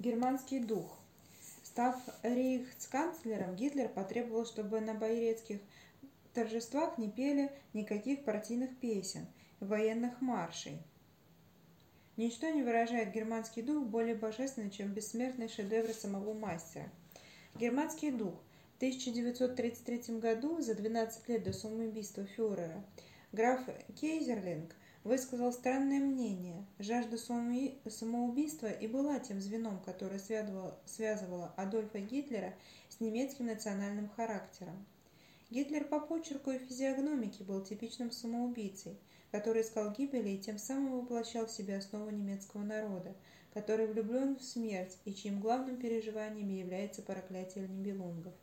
Германский дух. Став рейхсканцлером, Гитлер потребовал, чтобы на байрецких торжествах не пели никаких партийных песен, военных маршей. Ничто не выражает германский дух более божественно, чем бессмертный шедевр самого мастера. Германский дух. В 1933 году, за 12 лет до самоубийства фюрера, граф Кейзерлинг высказал странное мнение. Жажда самоубийства и была тем звеном, которое связывало, Адольфа Гитлера с немецким национальным характером. Гитлер по почерку и физиогномике был типичным самоубийцей, который искал гибели и тем самым воплощал в себе основу немецкого народа, который влюблен в смерть и чьим главным переживанием является проклятие небелунгов.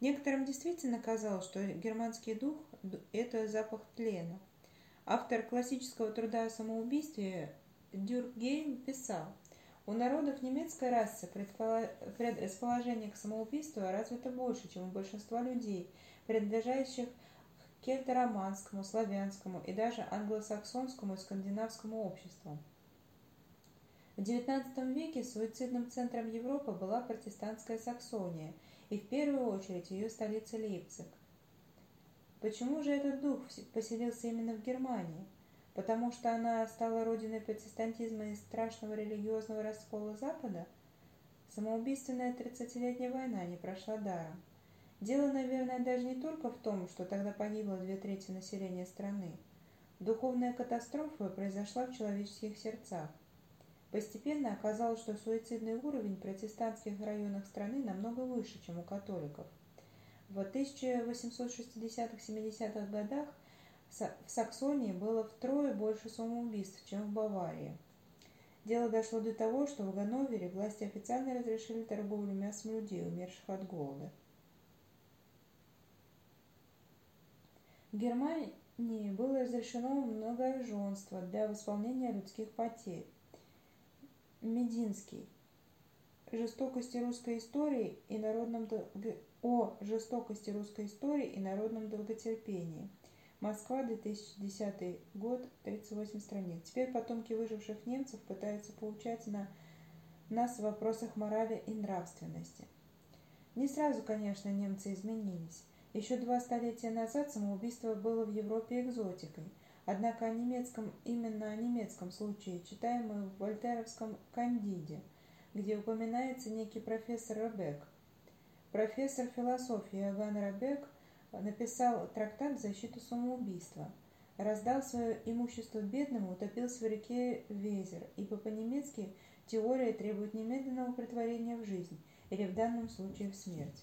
Некоторым действительно казалось, что германский дух – это запах тлена – Автор классического труда о самоубийстве Дюркгейм писал, у народов немецкой расы предрасположение к самоубийству развито больше, чем у большинства людей, принадлежащих к кельтороманскому, славянскому и даже англосаксонскому и скандинавскому обществам. В XIX веке суицидным центром Европы была протестантская Саксония, и в первую очередь ее столица Лейпциг. Почему же этот дух поселился именно в Германии? Потому что она стала родиной протестантизма и страшного религиозного раскола Запада? Самоубийственная тридцатилетняя война не прошла даром. Дело, наверное, даже не только в том, что тогда погибло две трети населения страны. Духовная катастрофа произошла в человеческих сердцах. Постепенно оказалось, что суицидный уровень в протестантских районах страны намного выше, чем у католиков. В 1860-70-х годах в Саксонии было втрое больше самоубийств, чем в Баварии. Дело дошло до того, что в Ганновере власти официально разрешили торговлю мясом людей, умерших от голода. В Германии было разрешено многоженство для восполнения людских потерь. Мединский. Жестокости русской истории и народном о жестокости русской истории и народном долготерпении. Москва, 2010 год, 38 страниц. Теперь потомки выживших немцев пытаются поучать на нас в вопросах морали и нравственности. Не сразу, конечно, немцы изменились. Еще два столетия назад самоубийство было в Европе экзотикой. Однако о немецком, именно о немецком случае, читаемом в вольтеровском «Кандиде», где упоминается некий профессор Ребек – Профессор философии Иоганн Рабек написал трактат защиту самоубийства. Раздал свое имущество бедному, утопился в реке Везер, ибо по-немецки теория требует немедленного притворения в жизнь, или в данном случае в смерть.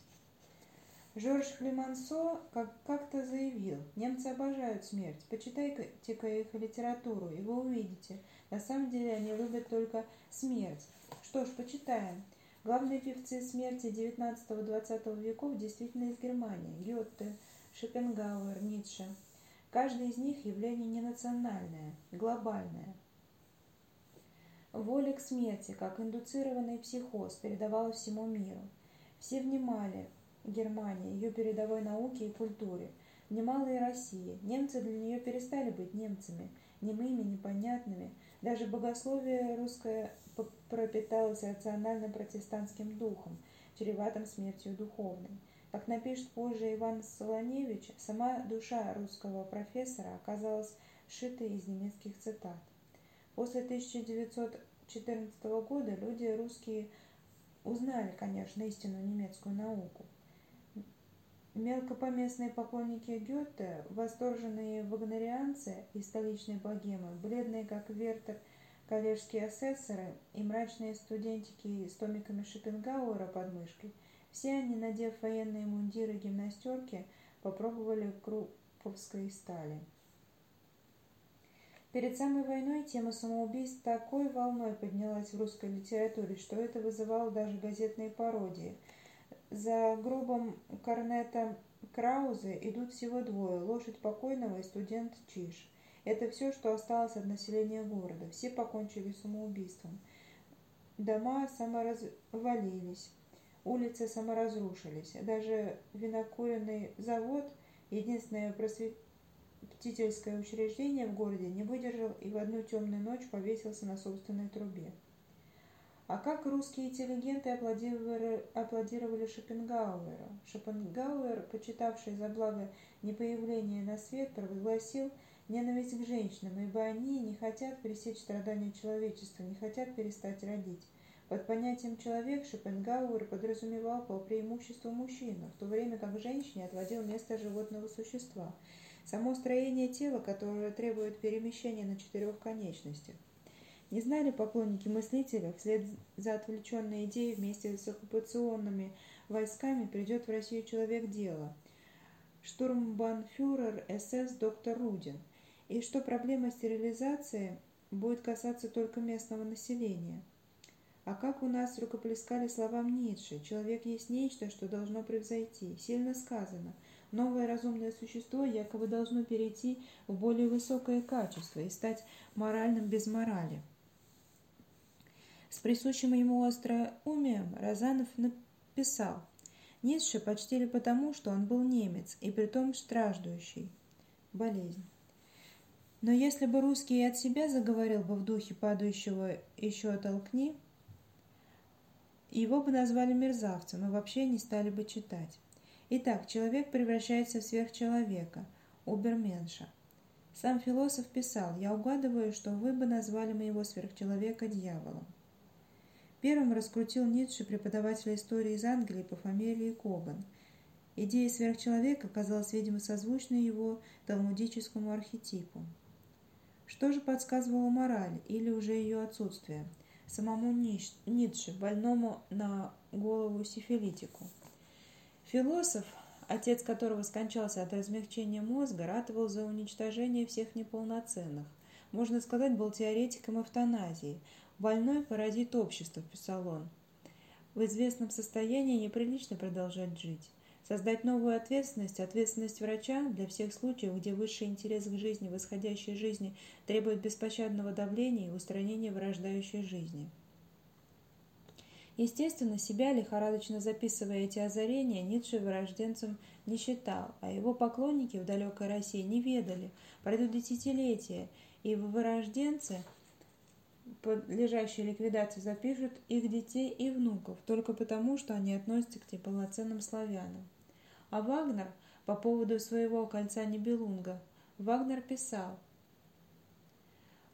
Жорж Климансо как-то заявил, немцы обожают смерть, почитайте-ка их литературу, и вы увидите, на самом деле они любят только смерть. Что ж, почитаем. Главные певцы смерти XIX-XX веков действительно из Германии – Гёте, Шопенгауэр, Ницше. Каждый из них явление не национальное, глобальное. Воля к смерти, как индуцированный психоз, передавалась всему миру. Все внимали Германии, ее передовой науке и культуре. Внимала и Россия. Немцы для нее перестали быть немцами, немыми, непонятными. Даже богословие русское пропиталась рациональным протестантским духом, чреватым смертью духовной. Как напишет позже Иван Солоневич, сама душа русского профессора оказалась сшитой из немецких цитат. После 1914 года люди русские узнали, конечно, истинную немецкую науку. Мелкопоместные поклонники Гёте, восторженные вагнерианцы из столичной богемы, бледные как Вертер – коллежские асессоры и мрачные студентики с томиками Шопенгауэра под мышкой, все они, надев военные мундиры и гимнастерки, попробовали круповской стали. Перед самой войной тема самоубийств такой волной поднялась в русской литературе, что это вызывало даже газетные пародии. За грубым корнетом Краузе идут всего двое – лошадь покойного и студент Чиш – это все, что осталось от населения города. Все покончили самоубийством. Дома саморазвалились, улицы саморазрушились. Даже винокуренный завод, единственное просветительское учреждение в городе, не выдержал и в одну темную ночь повесился на собственной трубе. А как русские интеллигенты аплодировали, аплодировали Шопенгауэру? Шопенгауэр, почитавший за благо непоявления на свет, провозгласил ненависть к женщинам, ибо они не хотят пресечь страдания человечества, не хотят перестать родить. Под понятием «человек» Шопенгауэр подразумевал по преимуществу мужчину, в то время как женщине отводил место животного существа. Само строение тела, которое требует перемещения на четырех конечностях. Не знали поклонники мыслителя, вслед за отвлеченной идеей вместе с оккупационными войсками придет в Россию человек дела, штурмбанфюрер СС доктор Рудин, и что проблема стерилизации будет касаться только местного населения. А как у нас рукоплескали словам Ницше, человек есть нечто, что должно превзойти, сильно сказано. Новое разумное существо якобы должно перейти в более высокое качество и стать моральным без морали. С присущим ему остроумием Розанов написал Ницше почтили потому, что он был немец, и притом страждущий. Болезнь. Но если бы русский от себя заговорил бы в духе падающего еще толкни, его бы назвали мерзавцем и вообще не стали бы читать. Итак, человек превращается в сверхчеловека, уберменша. Сам философ писал, я угадываю, что вы бы назвали моего сверхчеловека дьяволом. Первым раскрутил Ницше преподавателя истории из Англии по фамилии Коган. Идея сверхчеловека казалась, видимо, созвучной его талмудическому архетипу. Что же подсказывала мораль или уже ее отсутствие? Самому Ницше, больному на голову сифилитику. Философ, отец которого скончался от размягчения мозга, ратовал за уничтожение всех неполноценных. Можно сказать, был теоретиком эвтаназии, «Больной паразит общества», – писал он. В известном состоянии неприлично продолжать жить. Создать новую ответственность, ответственность врача для всех случаев, где высший интерес к жизни, восходящей жизни, требует беспощадного давления и устранения вырождающей жизни. Естественно, себя, лихорадочно записывая эти озарения, Ницше вырожденцем не считал, а его поклонники в далекой России не ведали. Пройдут десятилетия, и в подлежащей ликвидации запишут их детей и внуков, только потому, что они относятся к неполноценным славянам. А Вагнер по поводу своего кольца Нибелунга, Вагнер писал,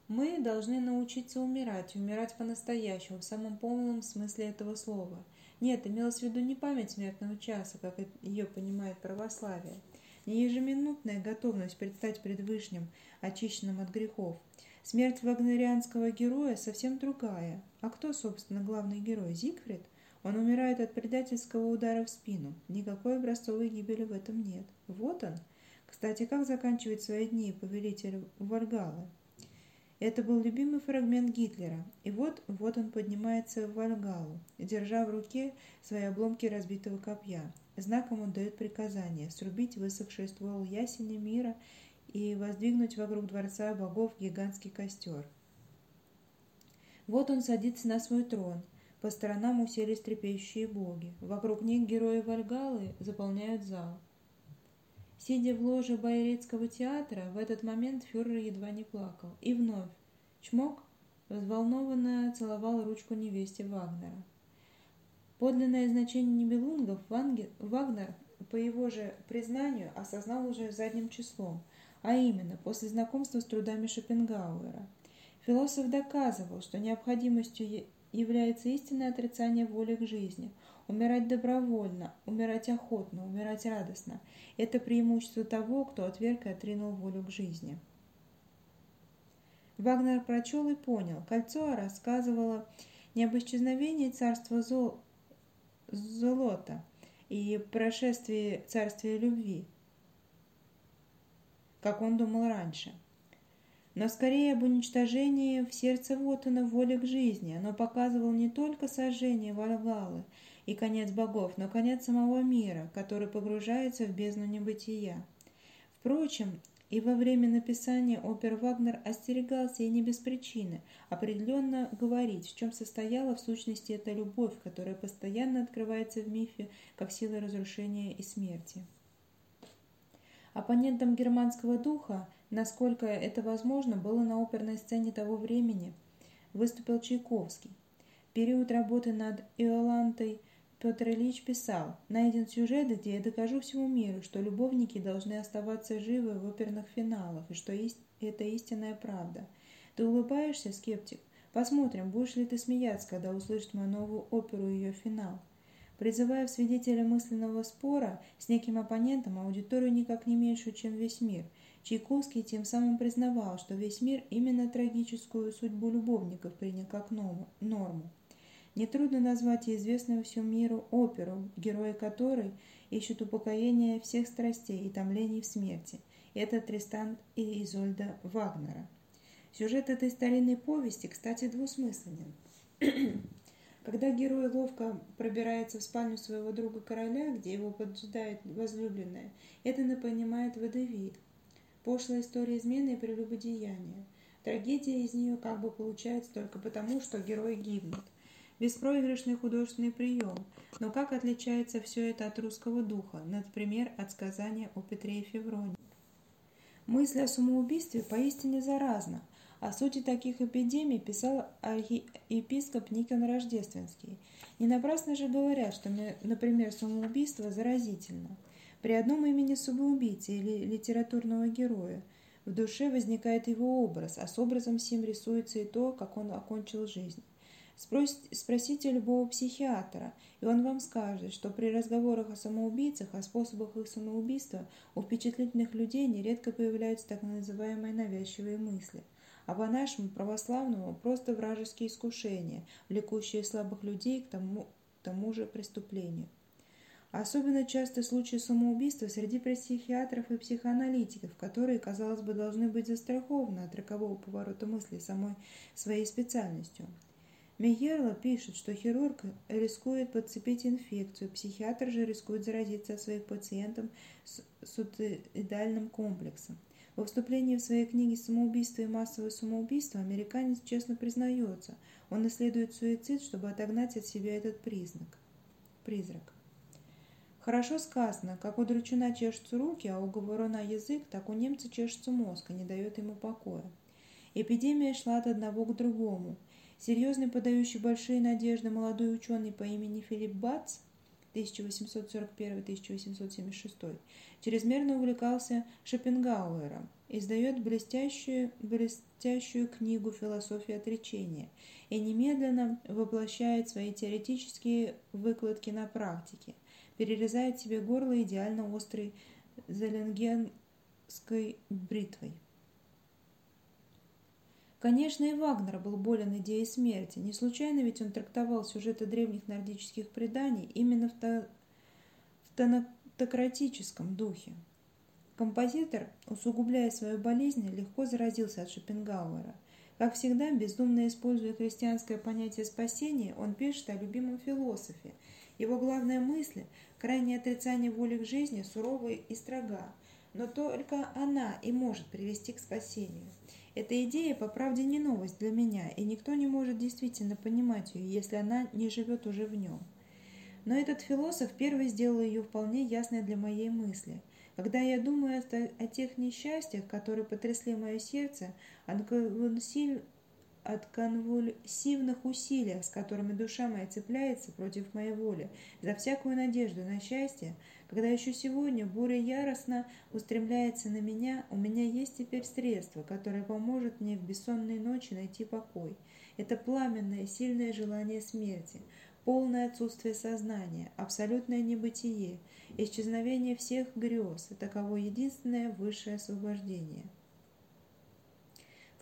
«Мы должны научиться умирать, умирать по-настоящему, в самом полном смысле этого слова. Нет, имелось в виду не память смертного часа, как ее понимает православие, не ежеминутная готовность предстать пред Вышним, очищенным от грехов, Смерть вагнерианского героя совсем другая. А кто, собственно, главный герой? Зигфрид? Он умирает от предательского удара в спину. Никакой образцовой гибели в этом нет. Вот он. Кстати, как заканчивает свои дни повелитель Вальгала? Это был любимый фрагмент Гитлера. И вот, вот он поднимается в Вальгалу, держа в руке свои обломки разбитого копья. Знаком он дает приказание срубить высохший ствол ясеня мира и воздвигнуть вокруг дворца богов гигантский костер. Вот он садится на свой трон. По сторонам уселись трепещущие боги. Вокруг них герои Вальгалы заполняют зал. Сидя в ложе Байрецкого театра, в этот момент фюрер едва не плакал. И вновь, чмок, взволнованно целовал ручку невесте Вагнера. Подлинное значение Нибелунгов Вагнер, по его же признанию, осознал уже задним числом – а именно после знакомства с трудами Шопенгауэра. Философ доказывал, что необходимостью является истинное отрицание воли к жизни, умирать добровольно, умирать охотно, умирать радостно. Это преимущество того, кто отверг и отринул волю к жизни. Вагнер прочел и понял. Кольцо рассказывало не об исчезновении царства зол... золота и прошествии царствия любви, как он думал раньше. Но скорее об уничтожении в сердце Вотана воли к жизни. Оно показывало не только сожжение Вальгалы и конец богов, но конец самого мира, который погружается в бездну небытия. Впрочем, и во время написания опер Вагнер остерегался и не без причины определенно говорить, в чем состояла в сущности эта любовь, которая постоянно открывается в мифе как сила разрушения и смерти. Оппонентом германского духа, насколько это возможно, было на оперной сцене того времени, выступил Чайковский. В период работы над Иолантой Петр Ильич писал, найден сюжет, где я докажу всему миру, что любовники должны оставаться живы в оперных финалах, и что это истинная правда. Ты улыбаешься, скептик? Посмотрим, будешь ли ты смеяться, когда услышишь мою новую оперу и ее финал. Призывая в свидетеля мысленного спора с неким оппонентом аудиторию никак не меньшую, чем весь мир, Чайковский тем самым признавал, что весь мир именно трагическую судьбу любовников принял как норму. Нетрудно назвать и известную всему миру оперу, герои которой ищут упокоение всех страстей и томлений в смерти. Это Тристан и Изольда Вагнера. Сюжет этой старинной повести, кстати, двусмысленен. Когда герой ловко пробирается в спальню своего друга короля, где его поджидает возлюбленная, это напоминает водевиль. Пошлая история измены и прелюбодеяния. Трагедия из нее как бы получается только потому, что герой гибнет. Беспроигрышный художественный прием. Но как отличается все это от русского духа, например, от сказания о Петре и Февроне? Мысль о самоубийстве поистине заразна. О сути таких эпидемий писал епископ Никон Рождественский. Не напрасно же говорят, что, например, самоубийство заразительно. При одном имени самоубийцы или литературного героя в душе возникает его образ, а с образом сим рисуется и то, как он окончил жизнь. Спросите любого психиатра, и он вам скажет, что при разговорах о самоубийцах, о способах их самоубийства у впечатлительных людей нередко появляются так называемые навязчивые мысли – а по-нашему православному просто вражеские искушения, влекущие слабых людей к тому, тому же преступлению. Особенно часто случаи самоубийства среди психиатров и психоаналитиков, которые, казалось бы, должны быть застрахованы от рокового поворота мысли самой своей специальностью. Мейерло пишет, что хирург рискует подцепить инфекцию, психиатр же рискует заразиться от своих пациентов с суицидальным комплексом. Во вступлении в своей книге «Самоубийство и массовое самоубийство» американец честно признается, он исследует суицид, чтобы отогнать от себя этот признак. Призрак. Хорошо сказано, как у драчуна чешутся руки, а у говоруна язык, так у немца чешется мозг и не дает ему покоя. Эпидемия шла от одного к другому. Серьезный, подающий большие надежды молодой ученый по имени Филипп Бац 1841-1876 чрезмерно увлекался Шопенгауэром, издает блестящую, блестящую книгу «Философия отречения» и немедленно воплощает свои теоретические выкладки на практике, перерезает себе горло идеально острой зеленгенской бритвой. Конечно, и Вагнер был болен идеей смерти. Не случайно ведь он трактовал сюжеты древних нордических преданий именно в, та... в тонатократическом духе. Композитор, усугубляя свою болезнь, легко заразился от Шопенгауэра. Как всегда, бездумно используя христианское понятие спасения, он пишет о любимом философе. Его главная мысль – крайнее отрицание воли к жизни, суровая и строга, но только она и может привести к спасению. Эта идея, по правде, не новость для меня, и никто не может действительно понимать ее, если она не живет уже в нем. Но этот философ первый сделал ее вполне ясной для моей мысли. Когда я думаю о, тех несчастьях, которые потрясли мое сердце, о от конвульсивных усилий, с которыми душа моя цепляется против моей воли, за всякую надежду на счастье, когда еще сегодня буря яростно устремляется на меня, у меня есть теперь средство, которое поможет мне в бессонные ночи найти покой. Это пламенное, сильное желание смерти, полное отсутствие сознания, абсолютное небытие, исчезновение всех грез, таково единственное высшее освобождение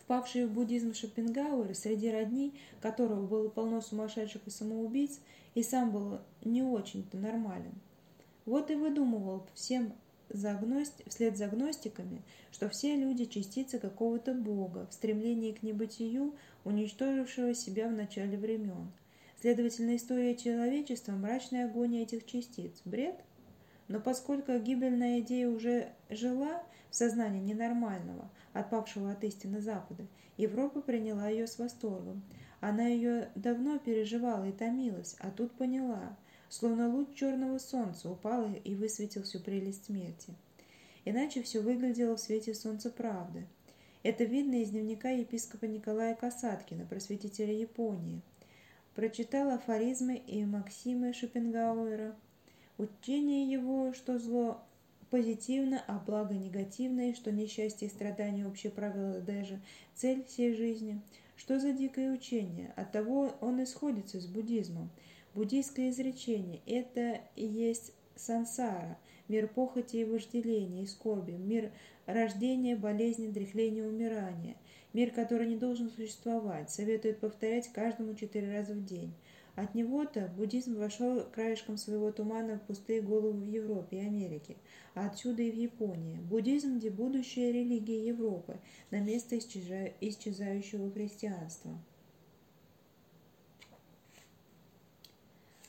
впавший в буддизм Шопенгауэр, среди родней которого было полно сумасшедших и самоубийц, и сам был не очень-то нормален. Вот и выдумывал всем за гности... вслед за гностиками, что все люди – частицы какого-то бога, в стремлении к небытию, уничтожившего себя в начале времен. Следовательно, история человечества – мрачная агония этих частиц. Бред? Но поскольку гибельная идея уже жила в сознании ненормального, отпавшего от истины Запада, Европа приняла ее с восторгом. Она ее давно переживала и томилась, а тут поняла, словно луч черного солнца упал и высветил всю прелесть смерти. Иначе все выглядело в свете солнца правды. Это видно из дневника епископа Николая Касаткина, просветителя Японии. прочитал афоризмы и максимы Шопенгауэра. Учение его, что зло позитивно, а благо негативно, и что несчастье и страдания общее правило даже цель всей жизни. Что за дикое учение? От того он исходится с буддизмом. Буддийское изречение – это и есть сансара, мир похоти и вожделения, и скорби, мир рождения, болезни, дряхления, умирания, мир, который не должен существовать, советует повторять каждому четыре раза в день. От него-то буддизм вошел краешком своего тумана в пустые головы в Европе и Америке, а отсюда и в Японии. Буддизм, где будущая религия Европы, на место исчезающего христианства.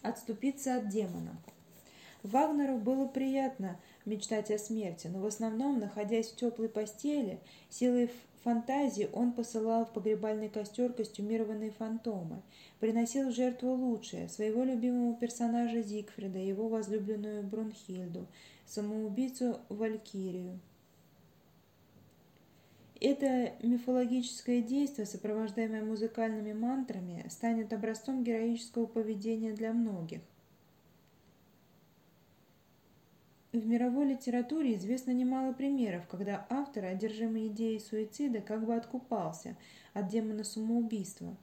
Отступиться от демона. Вагнеру было приятно мечтать о смерти, но в основном, находясь в теплой постели, силой фантазии он посылал в погребальный костер костюмированные фантомы, приносил в жертву лучшее, своего любимого персонажа Зигфрида, его возлюбленную Брунхильду, самоубийцу Валькирию. Это мифологическое действие, сопровождаемое музыкальными мантрами, станет образцом героического поведения для многих. В мировой литературе известно немало примеров, когда автор, одержимый идеей суицида, как бы откупался от демона самоубийства,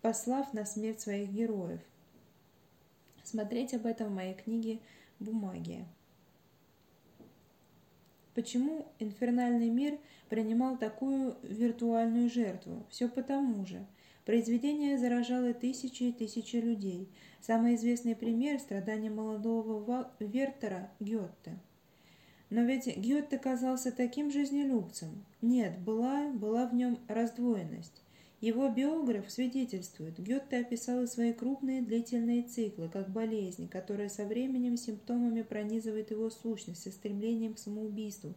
послав на смерть своих героев. Смотреть об этом в моей книге «Бумаги». Почему инфернальный мир принимал такую виртуальную жертву? Все потому же – Произведение заражало тысячи и тысячи людей. Самый известный пример – страдания молодого Вертера Гетте. Но ведь Гетте казался таким жизнелюбцем. Нет, была, была в нем раздвоенность. Его биограф свидетельствует, Гетте описал свои крупные длительные циклы, как болезнь, которая со временем симптомами пронизывает его сущность, со стремлением к самоубийству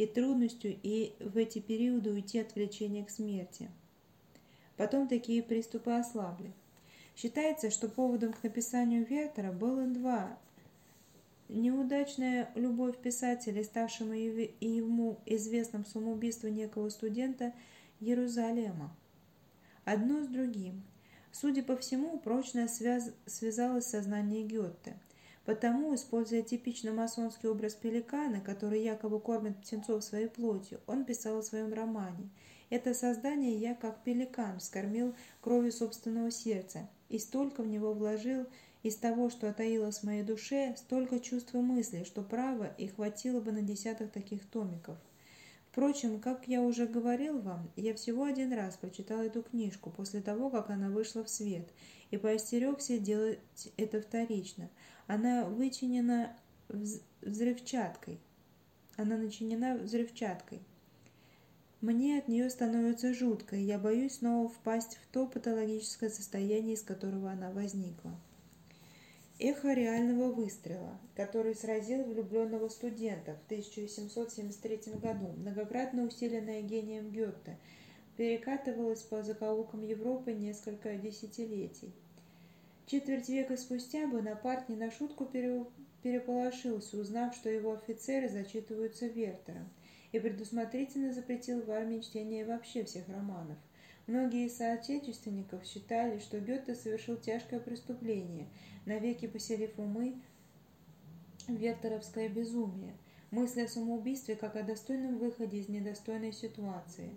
и трудностью и в эти периоды уйти от влечения к смерти. Потом такие приступы ослабли. Считается, что поводом к написанию Вертера было два. Неудачная любовь писателя, ставшему ему известным самоубийство некого студента Иерусалима. Одно с другим. Судя по всему, прочно связ... связалось сознание Гетте. Потому, используя типично масонский образ пеликана, который якобы кормит птенцов своей плотью, он писал о своем романе – это создание я, как пеликан, вскормил кровью собственного сердца, и столько в него вложил из того, что отаилось в моей душе, столько чувств и мыслей, что право и хватило бы на десяток таких томиков. Впрочем, как я уже говорил вам, я всего один раз прочитал эту книжку после того, как она вышла в свет, и поостерегся делать это вторично. Она вычинена взрывчаткой. Она начинена взрывчаткой. Мне от нее становится жутко, и я боюсь снова впасть в то патологическое состояние, из которого она возникла. Эхо реального выстрела, который сразил влюбленного студента в 1773 году, многократно усиленное гением Гетте, перекатывалось по закоулкам Европы несколько десятилетий. Четверть века спустя Бонапарт не на шутку переполошился, узнав, что его офицеры зачитываются Вертером – и предусмотрительно запретил в армии чтение вообще всех романов. Многие из соотечественников считали, что Гёте совершил тяжкое преступление, навеки поселив умы вертеровское безумие, мысли о самоубийстве как о достойном выходе из недостойной ситуации.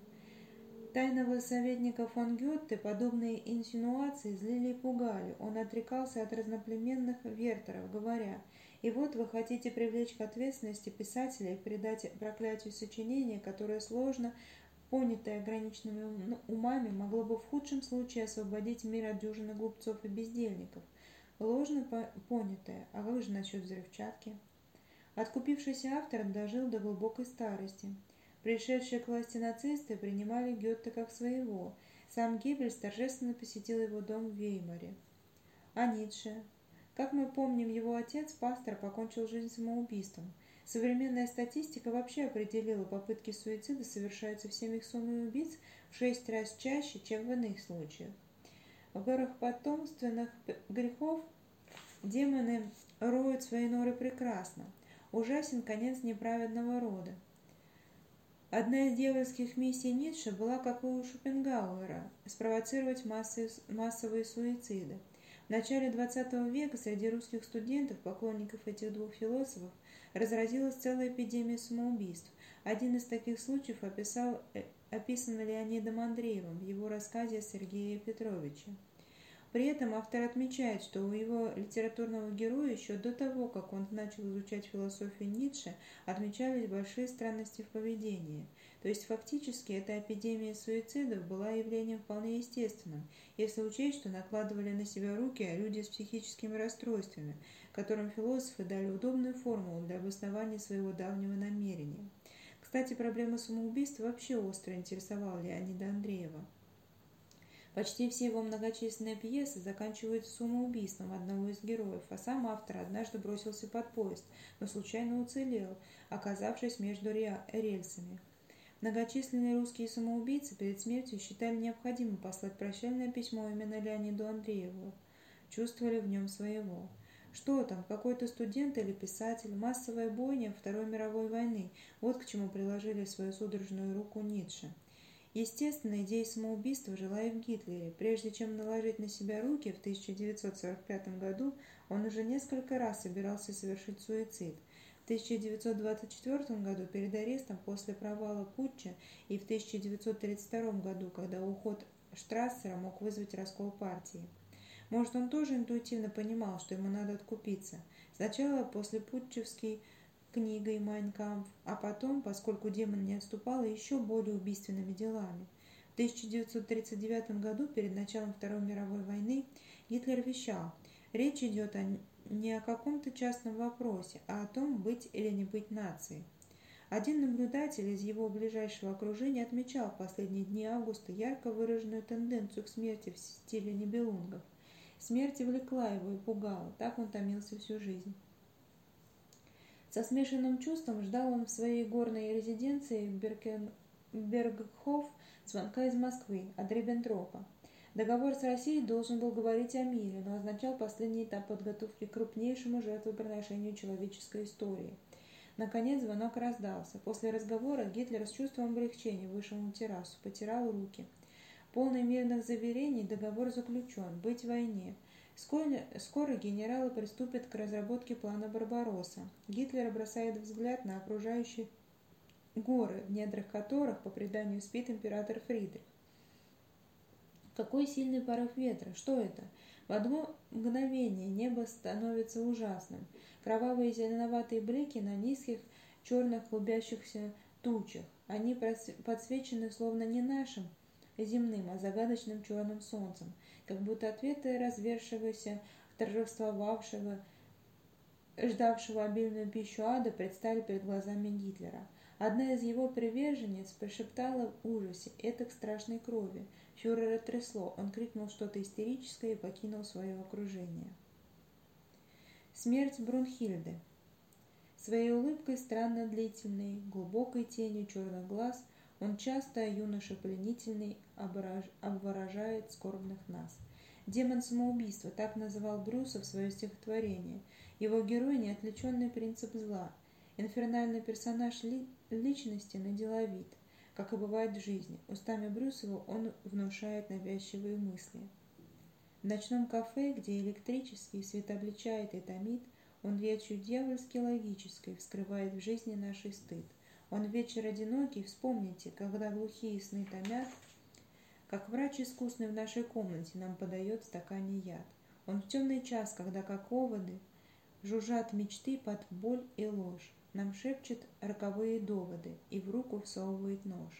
Тайного советника фон Гёте подобные инсинуации злили и пугали. Он отрекался от разноплеменных вертеров, говоря – и вот вы хотите привлечь к ответственности писателя и придать проклятию сочинение, которое сложно, понятое ограниченными умами, могло бы в худшем случае освободить мир от дюжины глупцов и бездельников. Ложно понятое, а как же насчет взрывчатки? Откупившийся автор дожил до глубокой старости. Пришедшие к власти нацисты принимали Гетте как своего. Сам Геббельс торжественно посетил его дом в Веймаре. А Ницше? Как мы помним, его отец, пастор, покончил жизнь самоубийством. Современная статистика вообще определила, попытки суицида совершаются в семьях самоубийц в шесть раз чаще, чем в иных случаях. В горах потомственных грехов демоны роют свои норы прекрасно. Ужасен конец неправедного рода. Одна из дьявольских миссий Ницше была, как у Шопенгауэра, спровоцировать массы, массовые суициды. В начале XX века среди русских студентов, поклонников этих двух философов, разразилась целая эпидемия самоубийств. Один из таких случаев описал, э, описан Леонидом Андреевым в его рассказе Сергея Петровича. При этом автор отмечает, что у его литературного героя еще до того, как он начал изучать философию Ницше, отмечались большие странности в поведении. То есть фактически эта эпидемия суицидов была явлением вполне естественным, если учесть, что накладывали на себя руки люди с психическими расстройствами, которым философы дали удобную формулу для обоснования своего давнего намерения. Кстати, проблема самоубийства вообще остро интересовала Леонида Андреева. Почти все его многочисленные пьесы заканчиваются самоубийством одного из героев, а сам автор однажды бросился под поезд, но случайно уцелел, оказавшись между рельсами. Многочисленные русские самоубийцы перед смертью считали необходимым послать прощальное письмо именно Леониду Андрееву. Чувствовали в нем своего. Что там, какой-то студент или писатель, массовая бойня Второй мировой войны – вот к чему приложили свою судорожную руку Ницше. Естественно, идея самоубийства жила и в Гитлере. Прежде чем наложить на себя руки в 1945 году, он уже несколько раз собирался совершить суицид. В 1924 году перед арестом после провала путча и в 1932 году, когда уход Штрассера мог вызвать раскол партии. Может, он тоже интуитивно понимал, что ему надо откупиться. Сначала после путчевский книгой «Майнкамф», а потом, поскольку демон не отступал, еще более убийственными делами. В 1939 году, перед началом Второй мировой войны, Гитлер вещал, речь идет о, не о каком-то частном вопросе, а о том, быть или не быть нацией. Один наблюдатель из его ближайшего окружения отмечал в последние дни августа ярко выраженную тенденцию к смерти в стиле небелунгов. Смерть влекла его и пугала, так он томился всю жизнь. Со смешанным чувством ждал он в своей горной резиденции Беркен... Бергхоф звонка из Москвы от Риббентропа. Договор с Россией должен был говорить о мире, но означал последний этап подготовки к крупнейшему жертвоприношению человеческой истории. Наконец звонок раздался. После разговора Гитлер с чувством облегчения вышел на террасу, потирал руки. Полный мирных заверений договор заключен, быть в войне – Скоро генералы приступят к разработке плана Барбаросса. Гитлер бросает взгляд на окружающие горы, в недрах которых, по преданию, спит император Фридрих. Какой сильный порыв ветра! Что это? В одно мгновение небо становится ужасным. Кровавые зеленоватые блики на низких черных клубящихся тучах. Они подсвечены словно не нашим земным, а загадочным черным солнцем как будто ответы развершегося, торжествовавшего, ждавшего обильную пищу ада, предстали перед глазами Гитлера. Одна из его приверженниц прошептала в ужасе «Это к страшной крови». Фюрера трясло, он крикнул что-то истерическое и покинул свое окружение. Смерть Брунхильды Своей улыбкой странно длительной, глубокой тенью черных глаз – он часто, юноша пленительный, обворожает скорбных нас. Демон самоубийства, так называл Брюсов свое стихотворение. Его герой – неотличенный принцип зла. Инфернальный персонаж ли, личности на деловит, как и бывает в жизни. Устами Брюсова он внушает навязчивые мысли. В ночном кафе, где электрический свет обличает и томит, он речью дьявольски логической вскрывает в жизни нашей стыд – он вечер одинокий, вспомните, когда глухие сны томят, как врач искусный в нашей комнате нам подает в стакане яд. Он в темный час, когда как оводы жужжат мечты под боль и ложь, нам шепчет роковые доводы и в руку всовывает нож.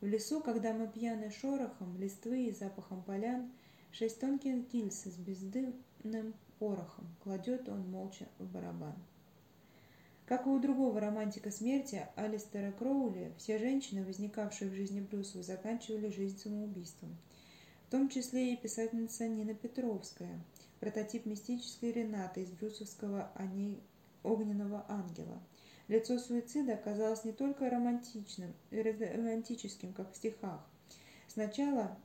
В лесу, когда мы пьяны шорохом, листвы и запахом полян, шесть тонких гильз с бездымным порохом кладет он молча в барабан. Как и у другого романтика смерти, Алистера Кроули, все женщины, возникавшие в жизни Брюсова, заканчивали жизнь самоубийством. В том числе и писательница Нина Петровская, прототип мистической Ренаты из брюсовского о ней огненного ангела. Лицо суицида оказалось не только романтичным, романтическим, как в стихах. Сначала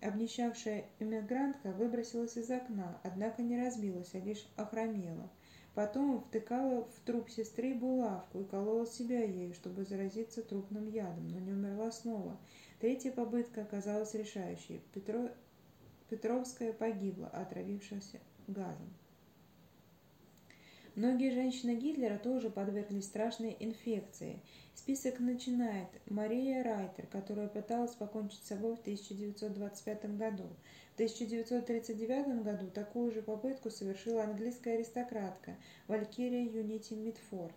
обнищавшая эмигрантка выбросилась из окна, однако не разбилась, а лишь охромела – Потом втыкала в труп сестры булавку и колола себя ею, чтобы заразиться трупным ядом, но не умерла снова. Третья попытка оказалась решающей. Петро... Петровская погибла, отравившись газом. Многие женщины Гитлера тоже подверглись страшной инфекции. Список начинает Мария Райтер, которая пыталась покончить с собой в 1925 году. В 1939 году такую же попытку совершила английская аристократка Валькирия Юнити Митфорд.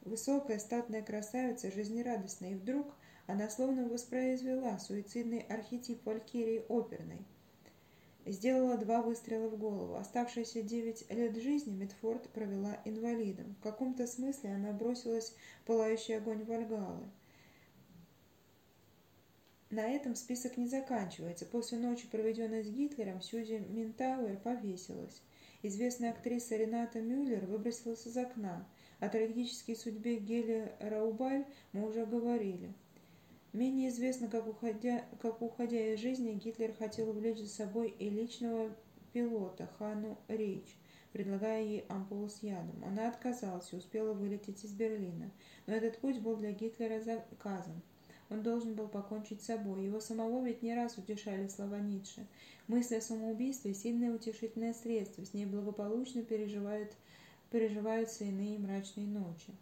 Высокая статная красавица, жизнерадостная, и вдруг она словно воспроизвела суицидный архетип Валькирии оперной – Сделала два выстрела в голову. Оставшиеся девять лет жизни Митфорд провела инвалидом. В каком-то смысле она бросилась в пылающий огонь Вальгалы. На этом список не заканчивается. После ночи, проведенной с Гитлером, Сьюзи Минтауэр повесилась. Известная актриса Рената Мюллер выбросилась из окна. О трагической судьбе Гели Раубаль мы уже говорили. Менее известно, как уходя, как уходя из жизни, Гитлер хотел увлечь за собой и личного пилота Хану Рейч, предлагая ей ампулу с ядом. Она отказалась и успела вылететь из Берлина. Но этот путь был для Гитлера заказан. Он должен был покончить с собой. Его самого ведь не раз утешали слова Ницше. Мысль о самоубийстве – сильное утешительное средство. С ней благополучно переживают, переживаются иные мрачные ночи.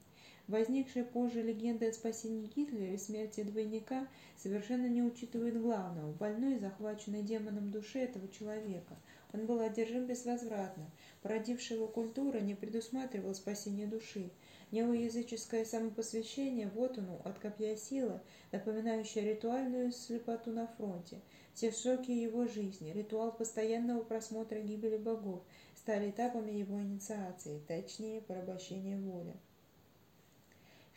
Возникшая позже легенда о спасении Гитлера и смерти двойника совершенно не учитывает главного – больной, захваченной демоном души этого человека. Он был одержим безвозвратно. Породившая его культура не предусматривала спасение души. Неоязыческое самопосвящение – вот оно, от копья силы, напоминающая ритуальную слепоту на фронте. Все шоки его жизни, ритуал постоянного просмотра гибели богов стали этапами его инициации, точнее, порабощения воли.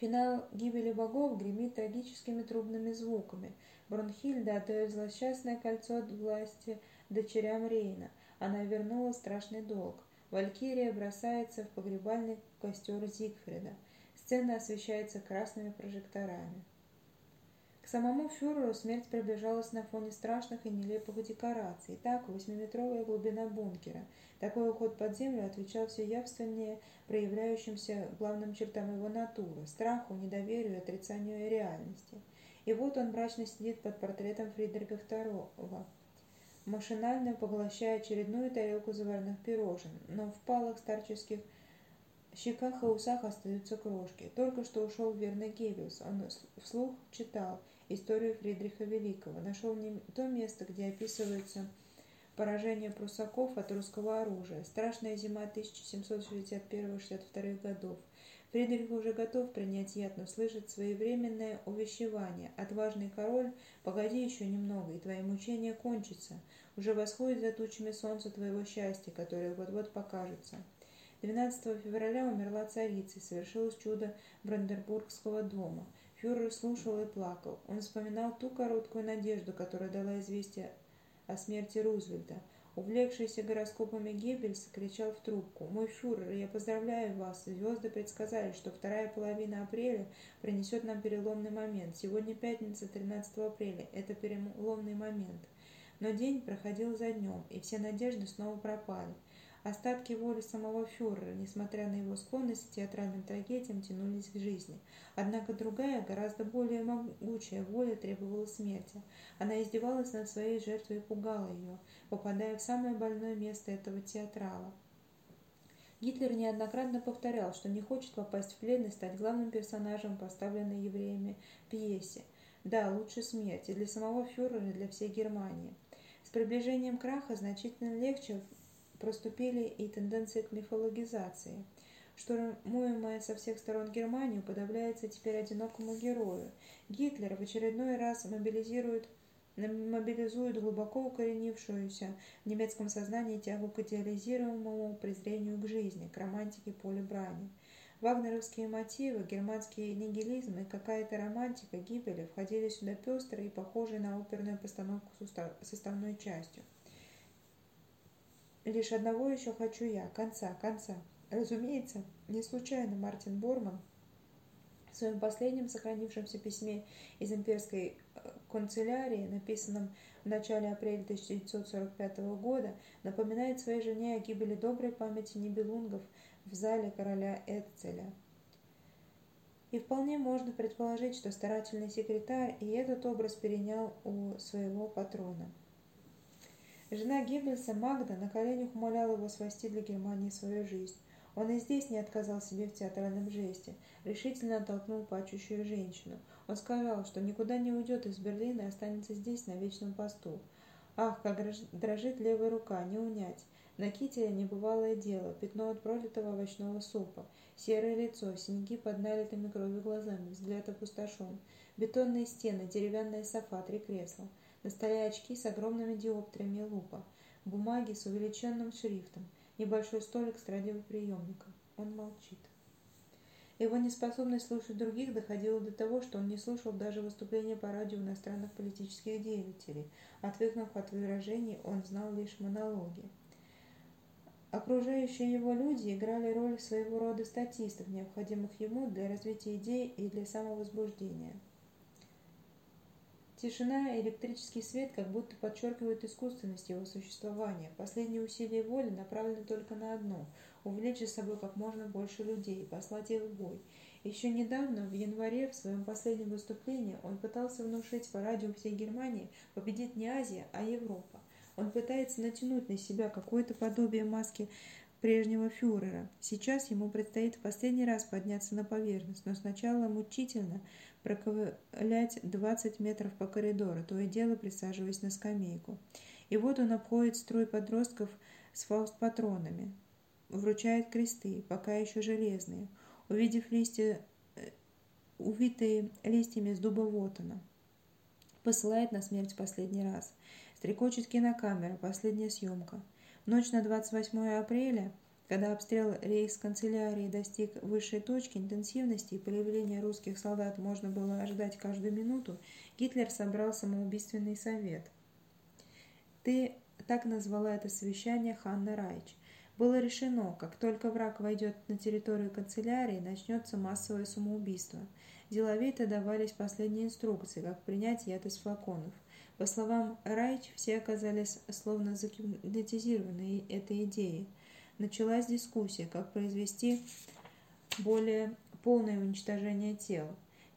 Финал гибели богов гремит трагическими трубными звуками. Бронхильда отдает злосчастное кольцо от власти дочерям Рейна. Она вернула страшный долг. Валькирия бросается в погребальный костер Зигфрида. Сцена освещается красными прожекторами. К самому фюреру смерть приближалась на фоне страшных и нелепых декораций. Так, восьмиметровая глубина бункера. Такой уход под землю отвечал все явственнее проявляющимся главным чертам его натуры – страху, недоверию, отрицанию реальности. И вот он мрачно сидит под портретом Фридриха II, машинально поглощая очередную тарелку заварных пирожен, но в палах старческих щеках и усах остаются крошки. Только что ушел верный Геббельс. Он вслух читал историю Фридриха Великого. Нашел не то место, где описывается поражение прусаков от русского оружия. Страшная зима 1761-62 годов. Фридрих уже готов принять яд, но слышит своевременное увещевание. Отважный король, погоди еще немного, и твои мучения кончатся. Уже восходит за тучами солнца твоего счастья, которое вот-вот покажется. 12 февраля умерла царица, и совершилось чудо Бранденбургского дома. Фюрер слушал и плакал. Он вспоминал ту короткую надежду, которая дала известие о смерти Рузвельта. Увлекшийся гороскопами Геббельс кричал в трубку. «Мой фюрер, я поздравляю вас. Звезды предсказали, что вторая половина апреля принесет нам переломный момент. Сегодня пятница, 13 апреля. Это переломный момент». Но день проходил за днем, и все надежды снова пропали. Остатки воли самого фюрера, несмотря на его склонность к театральным трагедиям, тянулись к жизни. Однако другая, гораздо более могучая воля требовала смерти. Она издевалась над своей жертвой и пугала ее, попадая в самое больное место этого театрала. Гитлер неоднократно повторял, что не хочет попасть в плен и стать главным персонажем, поставленной евреями пьесе. Да, лучше смерть и для самого фюрера, и для всей Германии. С приближением краха значительно легче проступили и тенденции к мифологизации. Штурмуемая со всех сторон Германию подавляется теперь одинокому герою. Гитлер в очередной раз мобилизирует мобилизует глубоко укоренившуюся в немецком сознании тягу к идеализируемому презрению к жизни, к романтике поля брани. Вагнеровские мотивы, германский нигилизм и какая-то романтика гибели входили сюда пестрые и похожие на оперную постановку составной частью. Лишь одного еще хочу я, конца, конца. Разумеется, не случайно Мартин Борман в своем последнем сохранившемся письме из имперской э, канцелярии, написанном в начале апреля 1945 года, напоминает своей жене о гибели доброй памяти Нибелунгов в зале короля Эцеля. И вполне можно предположить, что старательный секретарь и этот образ перенял у своего патрона. Жена Геббельса Магда на коленях умоляла его спасти для Германии свою жизнь. Он и здесь не отказал себе в театральном жесте, решительно оттолкнул плачущую женщину. Он сказал, что никуда не уйдет из Берлина и останется здесь на вечном посту. Ах, как дрожит левая рука, не унять. На кителе небывалое дело, пятно от пролитого овощного супа, серое лицо, синяки под налитыми кровью глазами, взгляд опустошен, бетонные стены, деревянная софа, три кресла, на столе очки с огромными диоптриями лупа, бумаги с увеличенным шрифтом, небольшой столик с радиоприемником. Он молчит. Его неспособность слушать других доходила до того, что он не слушал даже выступления по радио иностранных политических деятелей. Отвыкнув от выражений, он знал лишь монологи. Окружающие его люди играли роль своего рода статистов, необходимых ему для развития идей и для самовозбуждения. Тишина и электрический свет как будто подчеркивают искусственность его существования. Последние усилия воли направлены только на одно – увлечь за собой как можно больше людей, послать их в бой. Еще недавно, в январе, в своем последнем выступлении, он пытался внушить по радио всей Германии победит не Азия, а Европа. Он пытается натянуть на себя какое-то подобие маски прежнего фюрера. Сейчас ему предстоит в последний раз подняться на поверхность, но сначала мучительно проковылять 20 метров по коридору, то и дело присаживаясь на скамейку. И вот он обходит строй подростков с фаустпатронами, вручает кресты, пока еще железные, увидев листья, э, увитые листьями с дуба Вотана. Посылает на смерть последний раз. Стрекочет кинокамера, последняя съемка. Ночь на 28 апреля когда обстрел рейхсканцелярии достиг высшей точки интенсивности и появления русских солдат можно было ожидать каждую минуту, Гитлер собрал самоубийственный совет. Ты так назвала это совещание Ханна Райч. Было решено, как только враг войдет на территорию канцелярии, начнется массовое самоубийство. Деловито давались последние инструкции, как принять яд из флаконов. По словам Райч, все оказались словно загипнотизированы этой идеей – началась дискуссия, как произвести более полное уничтожение тел.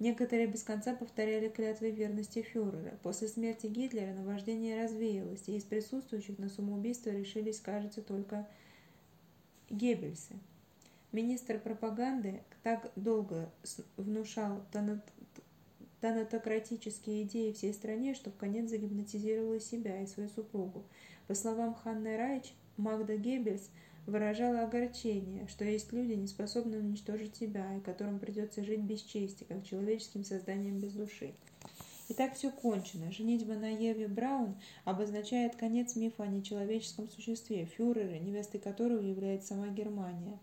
Некоторые без конца повторяли клятвы верности фюрера. После смерти Гитлера наваждение развеялось, и из присутствующих на самоубийство решились, кажется, только Геббельсы. Министр пропаганды так долго внушал тонатократические идеи всей стране, что в конец загипнотизировала себя и свою супругу. По словам Ханны Райч, Магда Геббельс – выражала огорчение, что есть люди, не способные уничтожить себя, и которым придется жить без чести, как человеческим созданием без души. И так все кончено. Женитьба на Еве Браун обозначает конец мифа о нечеловеческом существе, фюрере, невестой которого является сама Германия.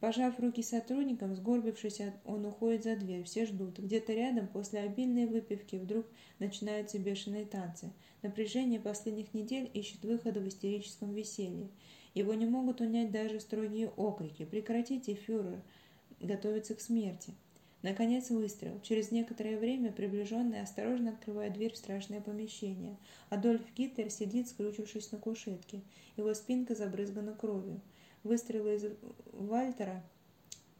Пожав руки сотрудникам, сгорбившись, он уходит за дверь. Все ждут. Где-то рядом, после обильной выпивки, вдруг начинаются бешеные танцы. Напряжение последних недель ищет выхода в истерическом веселье. Его не могут унять даже строгие окрики. «Прекратите, фюрер!» Готовится к смерти. Наконец выстрел. Через некоторое время приближенный осторожно открывает дверь в страшное помещение. Адольф Гитлер сидит, скрючившись на кушетке. Его спинка забрызгана кровью. Выстрел из Вальтера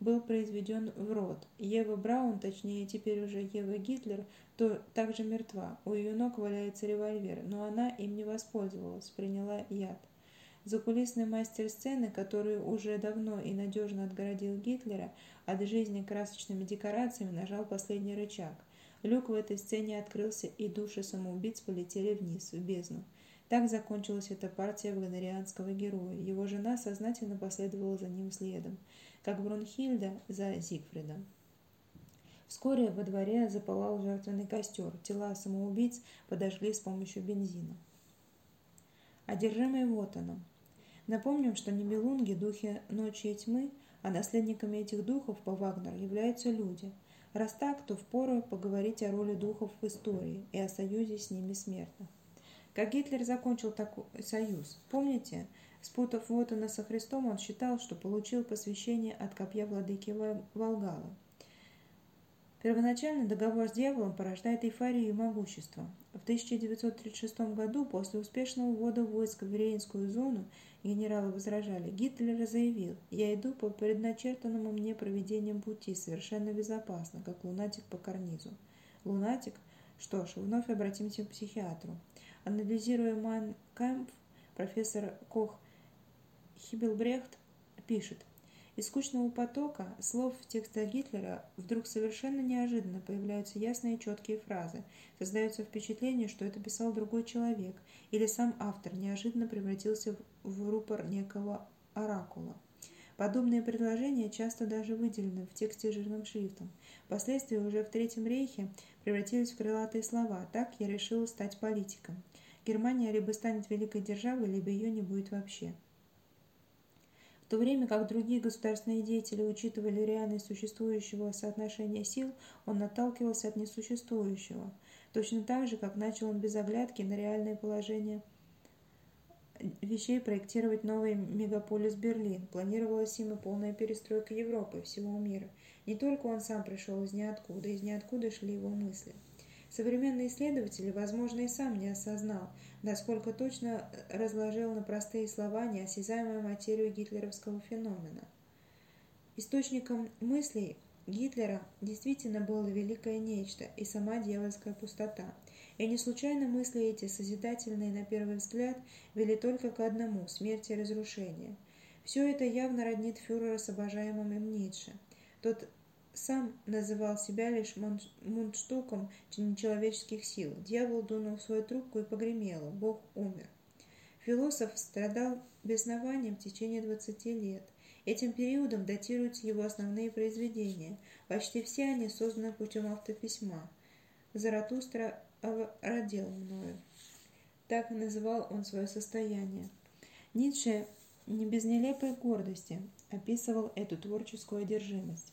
был произведен в рот. Ева Браун, точнее теперь уже Ева Гитлер, то также мертва. У ее ног валяется револьвер, но она им не воспользовалась, приняла яд. Закулисный мастер сцены, который уже давно и надежно отгородил Гитлера от жизни красочными декорациями, нажал последний рычаг. Люк в этой сцене открылся, и души самоубийц полетели вниз, в бездну. Так закончилась эта партия вагнерианского героя. Его жена сознательно последовала за ним следом, как Брунхильда за Зигфридом. Вскоре во дворе запылал жертвенный костер. Тела самоубийц подожгли с помощью бензина. Одержимый вот оно. Напомним, что Нибелунги – духи ночи и тьмы, а наследниками этих духов по Вагнеру являются люди. Раз так, то впору поговорить о роли духов в истории и о союзе с ними смертных. Как Гитлер закончил такой союз? Помните, спутав Вотана со Христом, он считал, что получил посвящение от копья владыки Валгалла. Первоначально договор с дьяволом порождает эйфорию и могущество. В 1936 году, после успешного ввода войск в Рейнскую зону, генералы возражали, Гитлер заявил, «Я иду по предначертанному мне провидением пути, совершенно безопасно, как лунатик по карнизу». Лунатик? Что ж, вновь обратимся к психиатру. Анализируя Майн Кампф, профессор Кох Хибелбрехт пишет – из скучного потока слов текста Гитлера вдруг совершенно неожиданно появляются ясные четкие фразы. Создается впечатление, что это писал другой человек, или сам автор неожиданно превратился в рупор некого оракула. Подобные предложения часто даже выделены в тексте жирным шрифтом. Впоследствии уже в Третьем рейхе превратились в крылатые слова «Так я решил стать политиком». Германия либо станет великой державой, либо ее не будет вообще. В то время как другие государственные деятели учитывали реальность существующего соотношения сил, он отталкивался от несуществующего. Точно так же, как начал он без оглядки на реальное положение вещей проектировать новый мегаполис Берлин. Планировалась им и полная перестройка Европы всего мира. Не только он сам пришел из ниоткуда, из ниоткуда шли его мысли. Современный исследователь, возможно, и сам не осознал, насколько точно разложил на простые слова неосязаемую материю гитлеровского феномена. Источником мыслей Гитлера действительно было великое нечто и сама дьявольская пустота. И не случайно мысли эти, созидательные на первый взгляд, вели только к одному – смерти и разрушению. Все это явно роднит фюрера с обожаемым им Ницше. Тот сам называл себя лишь мундштуком нечеловеческих сил. Дьявол дунул в свою трубку и погремело. Бог умер. Философ страдал беснованием в течение 20 лет. Этим периодом датируются его основные произведения. Почти все они созданы путем автописьма. Заратустра родил мною. Так называл он свое состояние. Ницше не без нелепой гордости описывал эту творческую одержимость.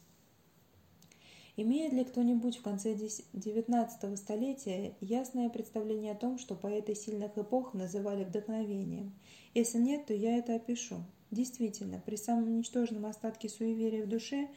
Имеет ли кто-нибудь в конце XIX столетия ясное представление о том, что поэты сильных эпох называли вдохновением? Если нет, то я это опишу. Действительно, при самом ничтожном остатке суеверия в душе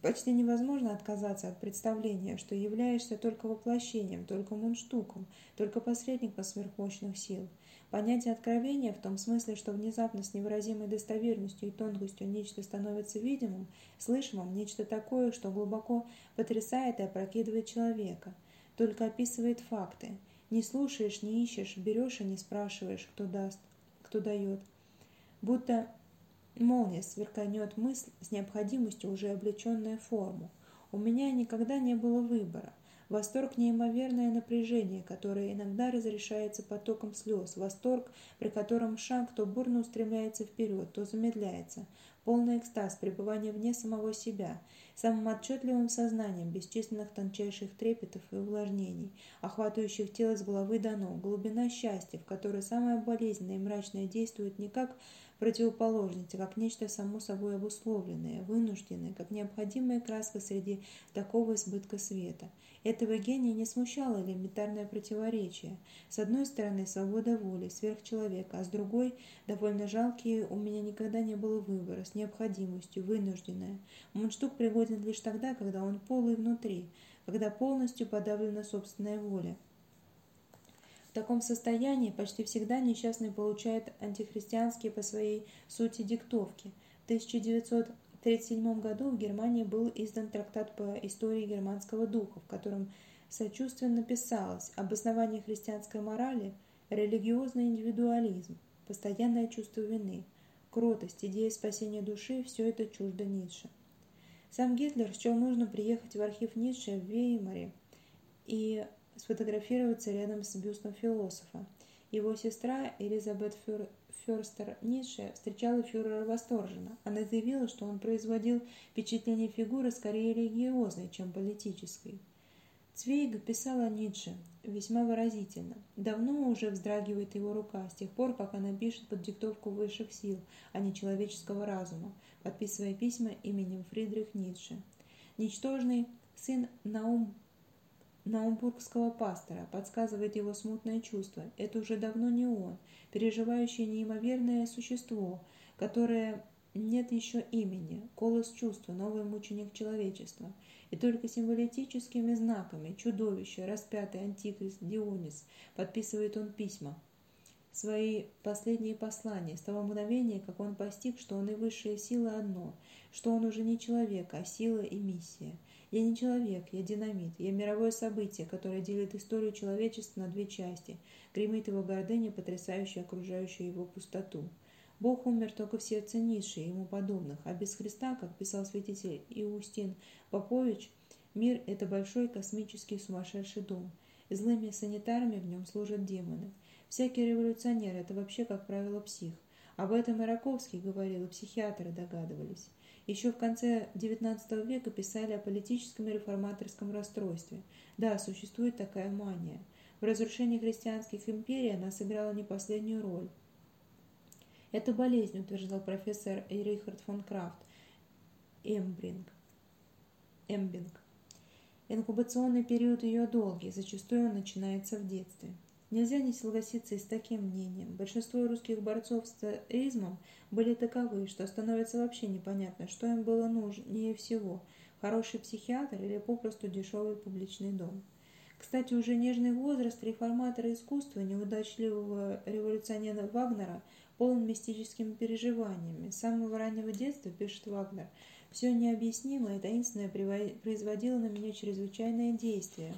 почти невозможно отказаться от представления, что являешься только воплощением, только мундштуком, только посредником сверхмощных сил – Понятие откровения в том смысле, что внезапно с невыразимой достоверностью и тонкостью нечто становится видимым, слышимым, нечто такое, что глубоко потрясает и опрокидывает человека, только описывает факты. Не слушаешь, не ищешь, берешь и не спрашиваешь, кто даст, кто дает. Будто молния сверканет мысль с необходимостью уже облеченная форму. У меня никогда не было выбора. Восторг – неимоверное напряжение, которое иногда разрешается потоком слез. Восторг, при котором шаг то бурно устремляется вперед, то замедляется. Полный экстаз, пребывание вне самого себя, самым отчетливым сознанием бесчисленных тончайших трепетов и увлажнений, охватывающих тело с головы до ног, глубина счастья, в которой самое болезненное и мрачное действует не как противоположность, а как нечто само собой обусловленное, вынужденное, как необходимая краска среди такого избытка света. Этого гения не смущало элементарное противоречие. С одной стороны, свобода воли, сверхчеловека, а с другой, довольно жалкие, у меня никогда не было выбора, с необходимостью, вынужденное. Мундштук пригоден лишь тогда, когда он полый внутри, когда полностью подавлена собственная воля. В таком состоянии почти всегда несчастный получает антихристианские по своей сути диктовки. В 1937 году в Германии был издан трактат по истории германского духа, в котором сочувственно писалось об основании христианской морали, религиозный индивидуализм, постоянное чувство вины, кротость, идея спасения души – все это чуждо Ницше. Сам Гитлер счел нужно приехать в архив Ницше в Веймаре и сфотографироваться рядом с бюстом философа. Его сестра Элизабет Фюр... Ферстер Ницше встречала фюрера восторженно. Она заявила, что он производил впечатление фигуры скорее религиозной, чем политической. Цвейг писал о Ницше весьма выразительно. Давно уже вздрагивает его рука, с тех пор, как она пишет под диктовку высших сил, а не человеческого разума, подписывая письма именем Фридрих Ницше. Ничтожный сын Наум наумбургского пастора, подсказывает его смутное чувство. Это уже давно не он, переживающее неимоверное существо, которое нет еще имени, голос чувства, новый мученик человечества. И только символитическими знаками чудовище, распятый антикрист Дионис, подписывает он письма. Свои последние послания с того мгновения, как он постиг, что он и высшая сила одно, что он уже не человек, а сила и миссия. Я не человек, я динамит, я мировое событие, которое делит историю человечества на две части, гремит его гордыня, потрясающая окружающую его пустоту. Бог умер только в сердце Ницше и ему подобных, а без Христа, как писал святитель Иустин Попович, мир – это большой космический сумасшедший дом, и злыми санитарами в нем служат демоны. Всякий революционер – это вообще, как правило, псих. Об этом и Раковский говорил, и психиатры догадывались. Еще в конце XIX века писали о политическом и реформаторском расстройстве. Да, существует такая мания. В разрушении христианских империй она сыграла не последнюю роль. Это болезнь, утверждал профессор Рихард фон Крафт Эмбринг. Эмбинг. Инкубационный период ее долгий, зачастую он начинается в детстве. Нельзя не согласиться и с таким мнением. Большинство русских борцов с царизмом были таковы, что становится вообще непонятно, что им было нужнее всего – хороший психиатр или попросту дешевый публичный дом. Кстати, уже нежный возраст реформатора искусства, неудачливого революционера Вагнера – полон мистическими переживаниями. С самого раннего детства, пишет Вагнер, все необъяснимое и таинственное производило на меня чрезвычайное действие.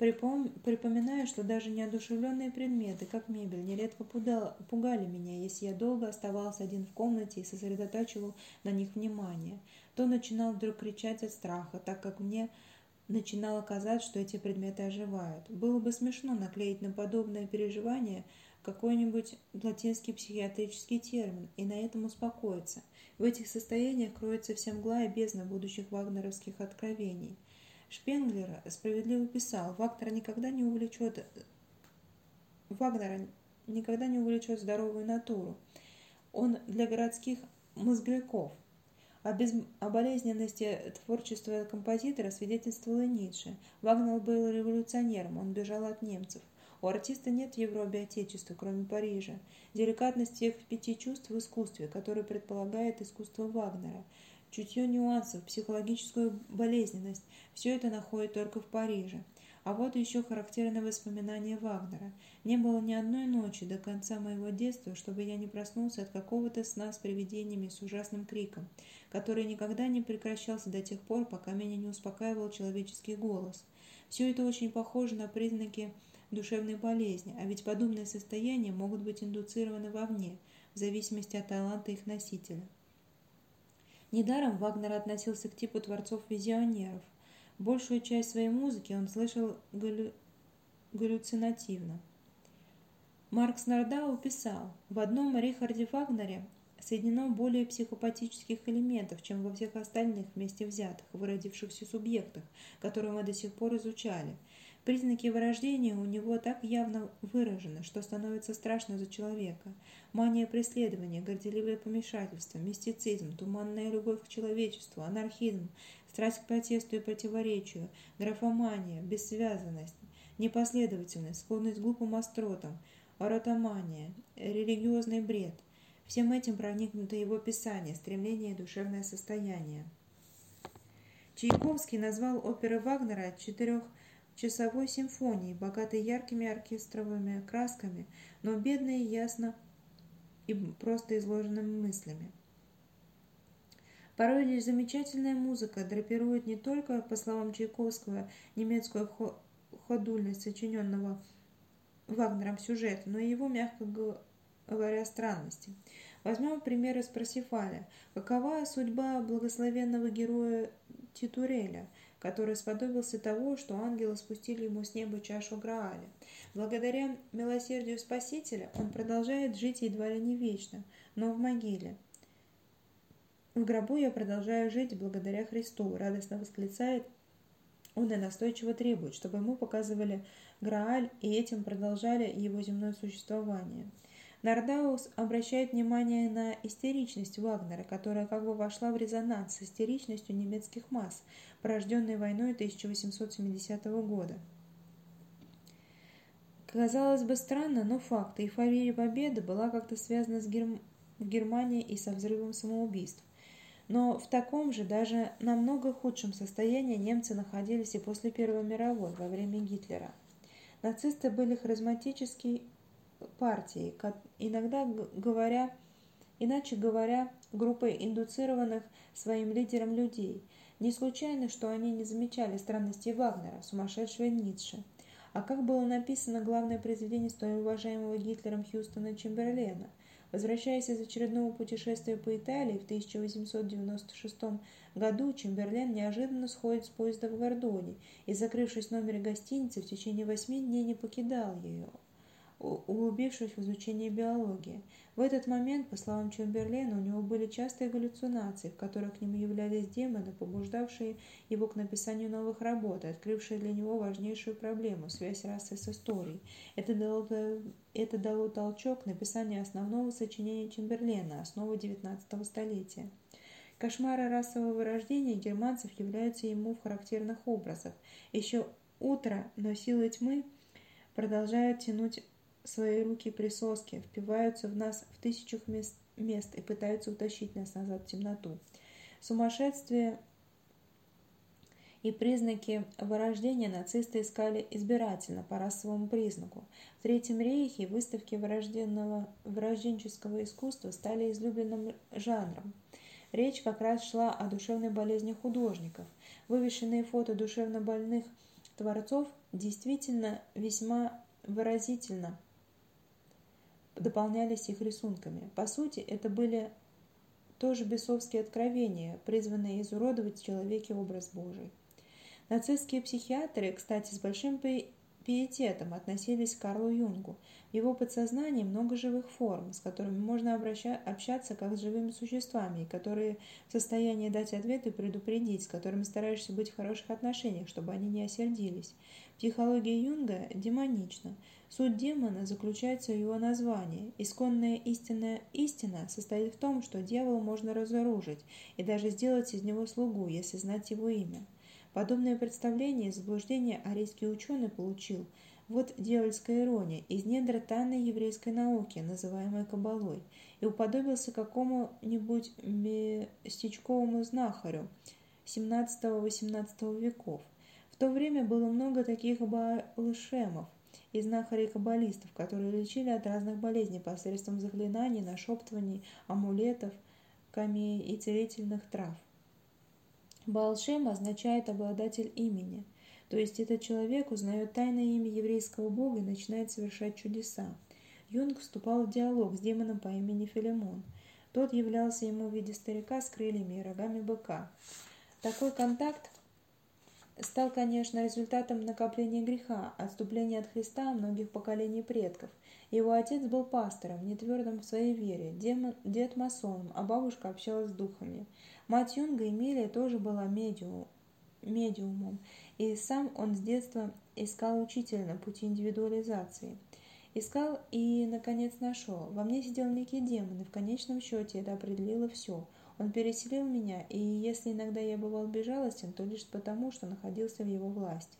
Припом... Припоминаю, что даже неодушевленные предметы, как мебель, нередко пугали, пугали меня, если я долго оставался один в комнате и сосредотачивал на них внимание. То начинал вдруг кричать от страха, так как мне начинало казаться, что эти предметы оживают. Было бы смешно наклеить на подобное переживание какой-нибудь латинский психиатрический термин и на этом успокоиться. В этих состояниях кроется вся мгла и бездна будущих вагнеровских откровений. Шпенглер справедливо писал, Вагнера никогда не увлечет Вагнера никогда не увлечет здоровую натуру. Он для городских мозгляков. О, без... о болезненности творчества композитора свидетельствовал и Ницше. Вагнер был революционером, он бежал от немцев. У артиста нет в Европе отечества, кроме Парижа. Деликатность всех пяти чувств в искусстве, которое предполагает искусство Вагнера. Чутье нюансов, психологическую болезненность – все это находит только в Париже. А вот еще характерное воспоминание Вагнера. Не было ни одной ночи до конца моего детства, чтобы я не проснулся от какого-то сна с привидениями с ужасным криком, который никогда не прекращался до тех пор, пока меня не успокаивал человеческий голос. Все это очень похоже на признаки душевной болезни, а ведь подобные состояния могут быть индуцированы вовне, в зависимости от таланта их носителя. Недаром Вагнер относился к типу творцов-визионеров. Большую часть своей музыки он слышал галлю... галлюцинативно. Маркс Нардау писал, в одном Рихарде Вагнере соединено более психопатических элементов, чем во всех остальных вместе взятых, выродившихся субъектах, которые мы до сих пор изучали – Признаки вырождения у него так явно выражены, что становится страшно за человека. Мания преследования, горделивое помешательство, мистицизм, туманная любовь к человечеству, анархизм, страсть к протесту и противоречию, графомания, бессвязанность, непоследовательность, склонность к глупым остротам, оротомания, религиозный бред. Всем этим проникнуто его писание, стремление и душевное состояние. Чайковский назвал оперы Вагнера четырех часовой симфонии, богатой яркими оркестровыми красками, но бедной ясно и просто изложенными мыслями. Порой лишь замечательная музыка драпирует не только, по словам Чайковского, немецкую ходульность сочиненного Вагнером сюжета, но и его, мягко говоря, странности. Возьмем пример из Парсифаля. Какова судьба благословенного героя Титуреля – который сподобился того, что ангелы спустили ему с неба чашу Грааля. Благодаря милосердию Спасителя он продолжает жить едва ли не вечно, но в могиле. В гробу я продолжаю жить благодаря Христу, радостно восклицает он и настойчиво требует, чтобы ему показывали Грааль и этим продолжали его земное существование. Нардаус обращает внимание на истеричность Вагнера, которая как бы вошла в резонанс с истеричностью немецких масс, порожденной войной 1870 года. Казалось бы странно, но факт. Эйфория победы была как-то связана с, герм... в и со взрывом самоубийств. Но в таком же, даже намного худшем состоянии немцы находились и после Первой мировой, во время Гитлера. Нацисты были харизматической партией, иногда говоря, иначе говоря, группой индуцированных своим лидером людей. Не случайно, что они не замечали странностей Вагнера, сумасшедшего Ницше. А как было написано главное произведение столь уважаемого Гитлером Хьюстона Чемберлена – Возвращаясь из очередного путешествия по Италии в 1896 году, Чемберлен неожиданно сходит с поезда в Гордоне и, закрывшись в номере гостиницы, в течение восьми дней не покидал ее углубившись в изучение биологии. В этот момент, по словам Чемберлена, у него были частые галлюцинации, в которых к нему являлись демоны, побуждавшие его к написанию новых работ, открывшие для него важнейшую проблему – связь расы с историей. Это дало, это дало толчок написанию основного сочинения Чемберлена «Основы XIX столетия». Кошмары расового вырождения германцев являются ему в характерных образах. Еще утро, но силы тьмы продолжают тянуть свои руки присоски, впиваются в нас в тысячах мест, мест и пытаются утащить нас назад в темноту. Сумасшествие и признаки вырождения нацисты искали избирательно по расовому признаку. В Третьем рейхе выставки вырожденного, вырожденческого искусства стали излюбленным жанром. Речь как раз шла о душевной болезни художников. Вывешенные фото душевно больных творцов действительно весьма выразительно дополнялись их рисунками. По сути, это были тоже бесовские откровения, призванные изуродовать в человеке образ Божий. Нацистские психиатры, кстати, с большим пиететом относились к Карлу Юнгу. В его подсознании много живых форм, с которыми можно общаться как с живыми существами, которые в состоянии дать ответ и предупредить, с которыми стараешься быть в хороших отношениях, чтобы они не осердились. Психология Юнга демонична. Суть демона заключается в его названии. Исконная истинная истина состоит в том, что дьявола можно разоружить и даже сделать из него слугу, если знать его имя. Подобное представление и заблуждение арийский ученый получил, вот дьявольская ирония, из недр тайной еврейской науки, называемой Кабалой, и уподобился какому-нибудь местечковому знахарю XVII-XVIII веков. В то время было много таких балышемов и знахарей-каббалистов, которые лечили от разных болезней посредством заклинаний, нашептываний, амулетов, камей и целительных трав. Балшем означает обладатель имени, то есть этот человек узнает тайное имя еврейского бога и начинает совершать чудеса. Юнг вступал в диалог с демоном по имени Филимон. Тот являлся ему в виде старика с крыльями и рогами быка. Такой контакт стал, конечно, результатом накопления греха, отступления от Христа многих поколений предков. Его отец был пастором, нетвердым в своей вере, дед масоном, а бабушка общалась с духами. Мать Юнга Эмилия тоже была медиум, медиумом, и сам он с детства искал учителя на пути индивидуализации. Искал и, наконец, нашел. Во мне сидел некий демон, и в конечном счете это определило все. Он переселил меня, и если иногда я бывал безжалостен, то лишь потому, что находился в его власти.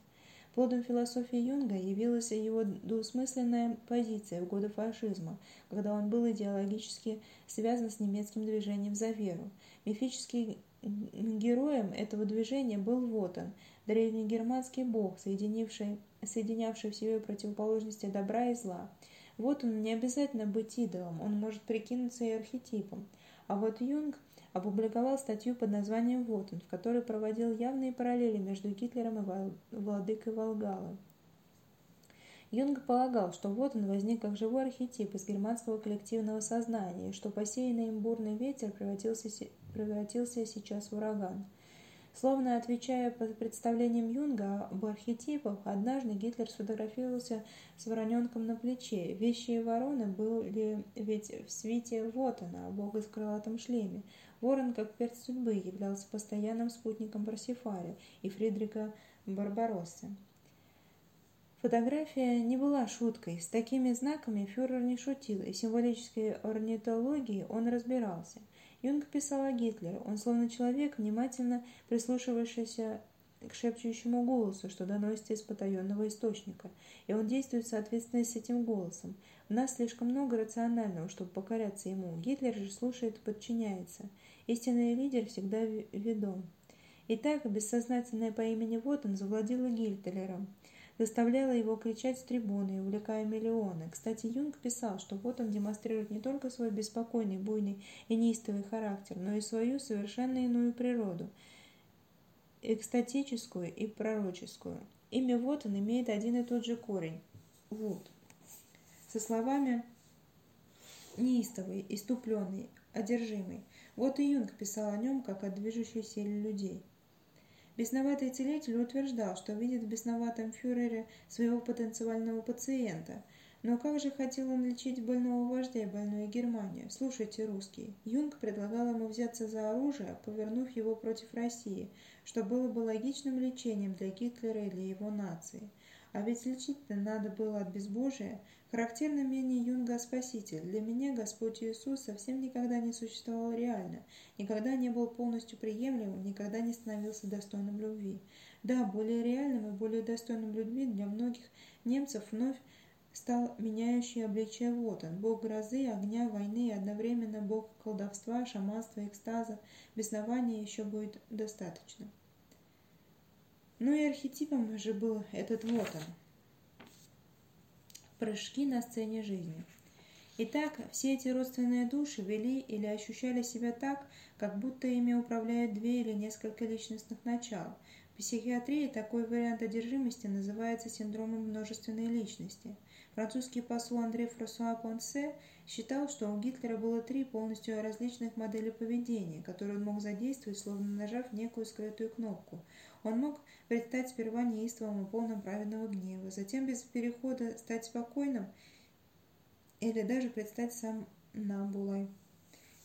Плодом философии Юнга явилась его двусмысленная позиция в годы фашизма, когда он был идеологически связан с немецким движением за веру. Мифическим героем этого движения был Вотан, древний германский бог, соединивший, соединявший в себе противоположности добра и зла. Вот он не обязательно быть идолом, он может прикинуться и архетипом. А вот Юнг опубликовал статью под названием «Вотан», в которой проводил явные параллели между Гитлером и владыкой Волгалы. Юнг полагал, что вот он возник как живой архетип из германского коллективного сознания, и что посеянный им бурный ветер превратился, превратился сейчас в ураган. Словно отвечая по представлениям Юнга об архетипах, однажды Гитлер сфотографировался с вороненком на плече. Вещи и вороны были ведь в свете вот она, бога в крылатом шлеме. Ворон, как перст судьбы, являлся постоянным спутником Парсифаля и Фридрика Барбароссы. Фотография не была шуткой. С такими знаками фюрер не шутил, и символической орнитологией он разбирался. Юнг писал о Гитлере. Он словно человек, внимательно прислушивающийся к шепчущему голосу, что доносится из потаенного источника, и он действует соответственно с этим голосом. В нас слишком много рационального, чтобы покоряться ему. Гитлер же слушает и подчиняется. Истинный лидер всегда ведом. Итак, бессознательное по имени Вотон завладело Гитлером, заставляло его кричать с трибуны и увлекая миллионы. Кстати, Юнг писал, что вот он демонстрирует не только свой беспокойный, буйный и неистовый характер, но и свою совершенно иную природу – экстатическую и пророческую. Имя вот он имеет один и тот же корень – вот. Со словами неистовый, иступленный, одержимый. Вот и Юнг писал о нем, как о движущей силе людей. Бесноватый целитель утверждал, что видит в бесноватом фюрере своего потенциального пациента – но как же хотел он лечить больного вождя и больную Германию? Слушайте, русский. Юнг предлагал ему взяться за оружие, повернув его против России, что было бы логичным лечением для Гитлера или его нации. А ведь лечить-то надо было от безбожия. Характерно мнение Юнга Спаситель. Для меня Господь Иисус совсем никогда не существовал реально, никогда не был полностью приемлемым, никогда не становился достойным любви. Да, более реальным и более достойным любви для многих немцев вновь стал меняющий обличие Вотан, бог грозы, огня, войны и одновременно бог колдовства, шаманства, экстаза, беснования еще будет достаточно. Ну и архетипом же был этот Вотан. Прыжки на сцене жизни. Итак, все эти родственные души вели или ощущали себя так, как будто ими управляют две или несколько личностных начал. В психиатрии такой вариант одержимости называется синдромом множественной личности – Французский посол Андре Франсуа Понсе считал, что у Гитлера было три полностью различных модели поведения, которые он мог задействовать, словно нажав некую скрытую кнопку. Он мог предстать сперва неистовым и полным праведного гнева, затем без перехода стать спокойным или даже предстать сам Намбулой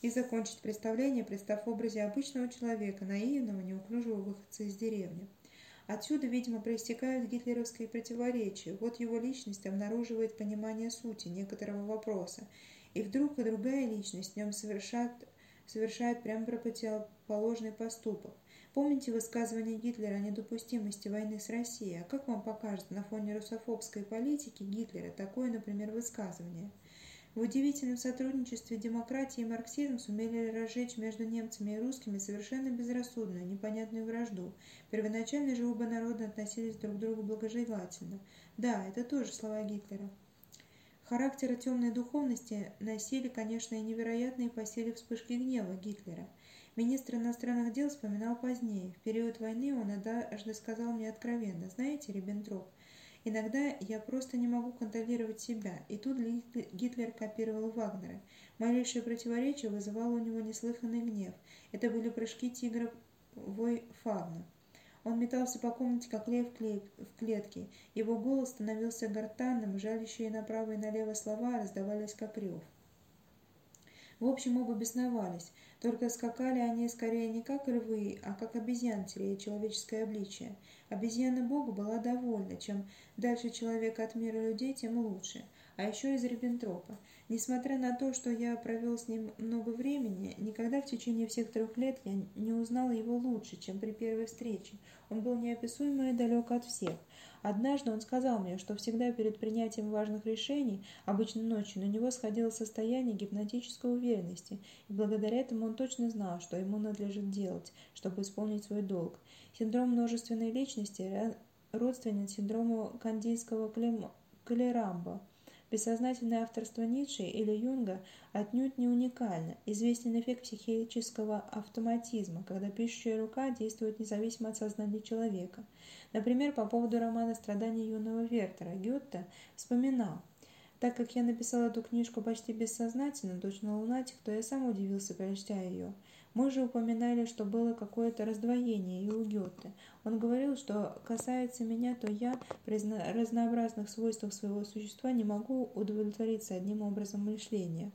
и закончить представление, представ в образе обычного человека, наивного, неуклюжего выходца из деревни. Отсюда, видимо, проистекают гитлеровские противоречия. Вот его личность обнаруживает понимание сути некоторого вопроса, и вдруг и другая личность в нем совершает, совершает прямо противоположный поступок. Помните высказывание Гитлера о недопустимости войны с Россией? А как вам покажется на фоне русофобской политики Гитлера такое, например, высказывание – в удивительном сотрудничестве демократии и марксизм сумели разжечь между немцами и русскими совершенно безрассудную, непонятную вражду. Первоначально же оба народа относились друг к другу благожелательно. Да, это тоже слова Гитлера. Характера темной духовности носили, конечно, и невероятные по силе вспышки гнева Гитлера. Министр иностранных дел вспоминал позднее. В период войны он однажды сказал мне откровенно, знаете, Риббентроп, Иногда я просто не могу контролировать себя, и тут Гитлер копировал Вагнера. Малейшее противоречие вызывало у него неслыханный гнев. Это были прыжки тигра вой фавна. Он метался по комнате, как лев в клетке. Его голос становился гортанным, жалящие направо и налево слова раздавались как рев. В общем, оба бесновались. Только скакали они скорее не как львы, а как обезьян, теряя человеческое обличие. Обезьяна Бога была довольна, чем дальше человек от мира людей, тем лучше. А еще из Риббентропа. Несмотря на то, что я провел с ним много времени, никогда в течение всех трех лет я не узнал его лучше, чем при первой встрече. Он был неописуемо и далек от всех. Однажды он сказал мне, что всегда перед принятием важных решений, обычно ночью, на него сходило состояние гипнотической уверенности, и благодаря этому он точно знал, что ему надлежит делать, чтобы исполнить свой долг. Синдром множественной личности родственен синдрому кандийского клерамба. Бессознательное авторство Ницше или Юнга отнюдь не уникально. Известен эффект психического автоматизма, когда пишущая рука действует независимо от сознания человека. Например, по поводу романа «Страдания юного Вертера» Гетте вспоминал так как я написал эту книжку почти бессознательно, точно лунатик, то я сам удивился, прочтя ее. Мы же упоминали, что было какое-то раздвоение и у Гёте. Он говорил, что касается меня, то я при разнообразных свойствах своего существа не могу удовлетвориться одним образом мышления.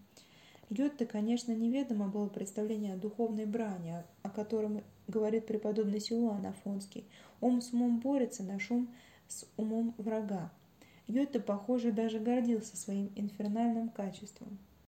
Гёте, конечно, неведомо было представление о духовной брани, о котором говорит преподобный Силуан Афонский. Ум с умом борется, наш ум с умом врага. Гёте, похоже, даже гордился своим инфернальным качеством –